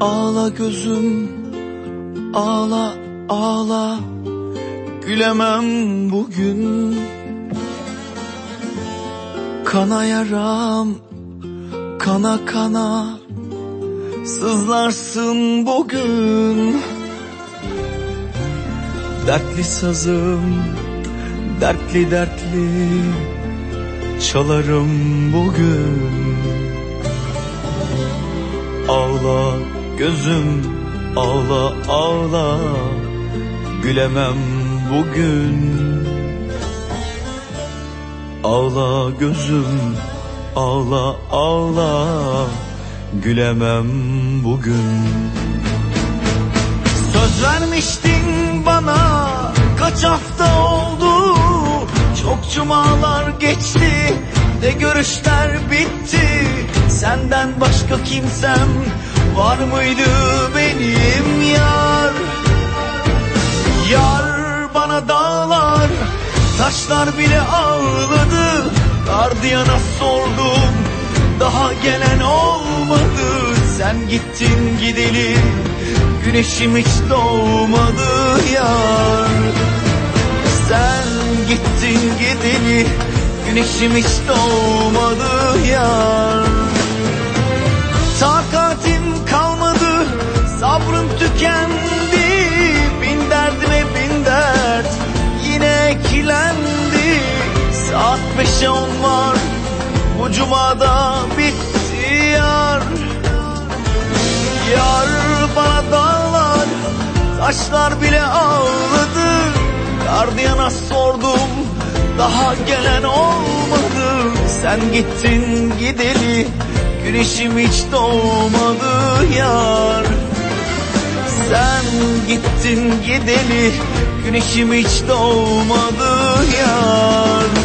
Ağla gözüm ağla ağla. Gülemem bugün. Kana yaram kana kana Sızlarsın bugün. Dertli sazım dertli dertli Çalarım bugün. Ağla gözüm ağla ağla Gülemem bugün. Ağla gözüm ağla ağla Gülemem bugün. Söz vermiştin bana kaç hafta oldu? Çok cumalar geçti de görüşler bitti. Senden başka kimsem var mıydı benim yar? Yar bana dağlar taşlar bile ağladı. Gardiyana sordum daha gelen olmadı. Sen gittin gideli güneşim hiç doğmadı yar. Sen gittin gideli güneşim hiç doğmadı yar. Takatim kalmadı sabrım tükendi. Bin derdime bin dert yine eklendi. Saat beşe on var bu cumada taşlar bile ağladı. Gardiyana sordum daha gelen olmadı. Sen gittin gideli güneşim hiç doğmadı yar. Sen gittin gideli güneşim hiç doğmadı yar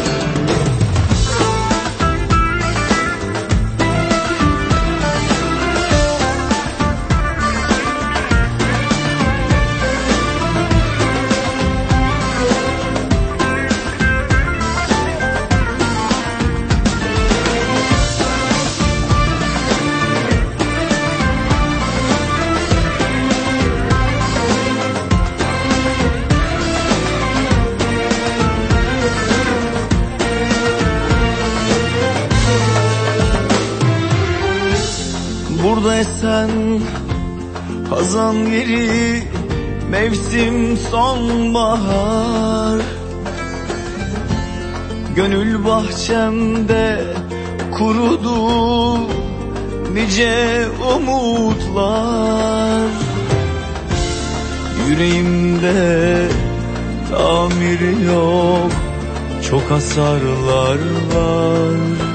Burada esen hazan yeri mevsim sonbahar. Gönül bahçemde kurudu nice umutlar. Yüreğimde tamir yok çok hasarlar var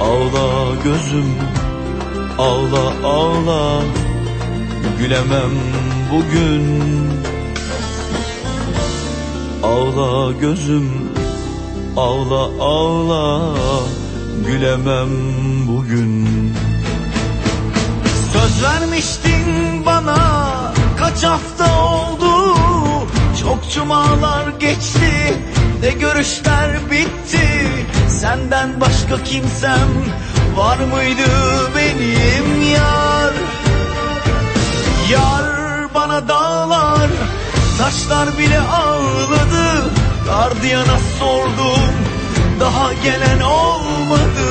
Ağla gözüm ağla ağla. Gülemem bugün. Ağla gözüm ağla ağla. Gülemem bugün. Söz vermiştin bana kaç hafta oldu? Çok cumalar geçti de görüşler bitti Senden başka kimsem var mıydı benim yar? Yar bana dağlar taşlar bile ağladı. Gardiyana sordum daha gelen olmadı.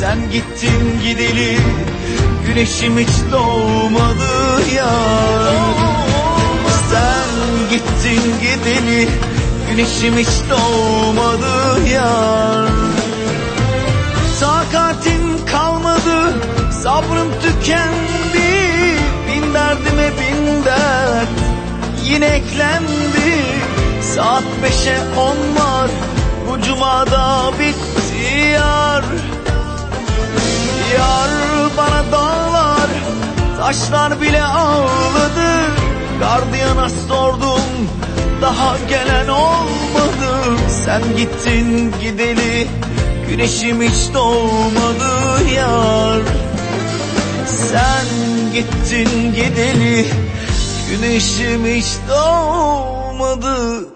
Sen gittin gideli güneşim hiç doğmadı yar. Sen gittin gideli güneşim hiç doğmadı yar sabrım tükendi Bin derdime bin dert. Yine eklendi Saat beşe on var. Bu cumada bitti yar. Yar bana dağlar taşlar bile ağladı. Gardiyana sordum daha gelen olmadı. Sen gittin gideli güneşim hiç doğmadı yar sen gittin gideli Güneşim hiç doğmadı.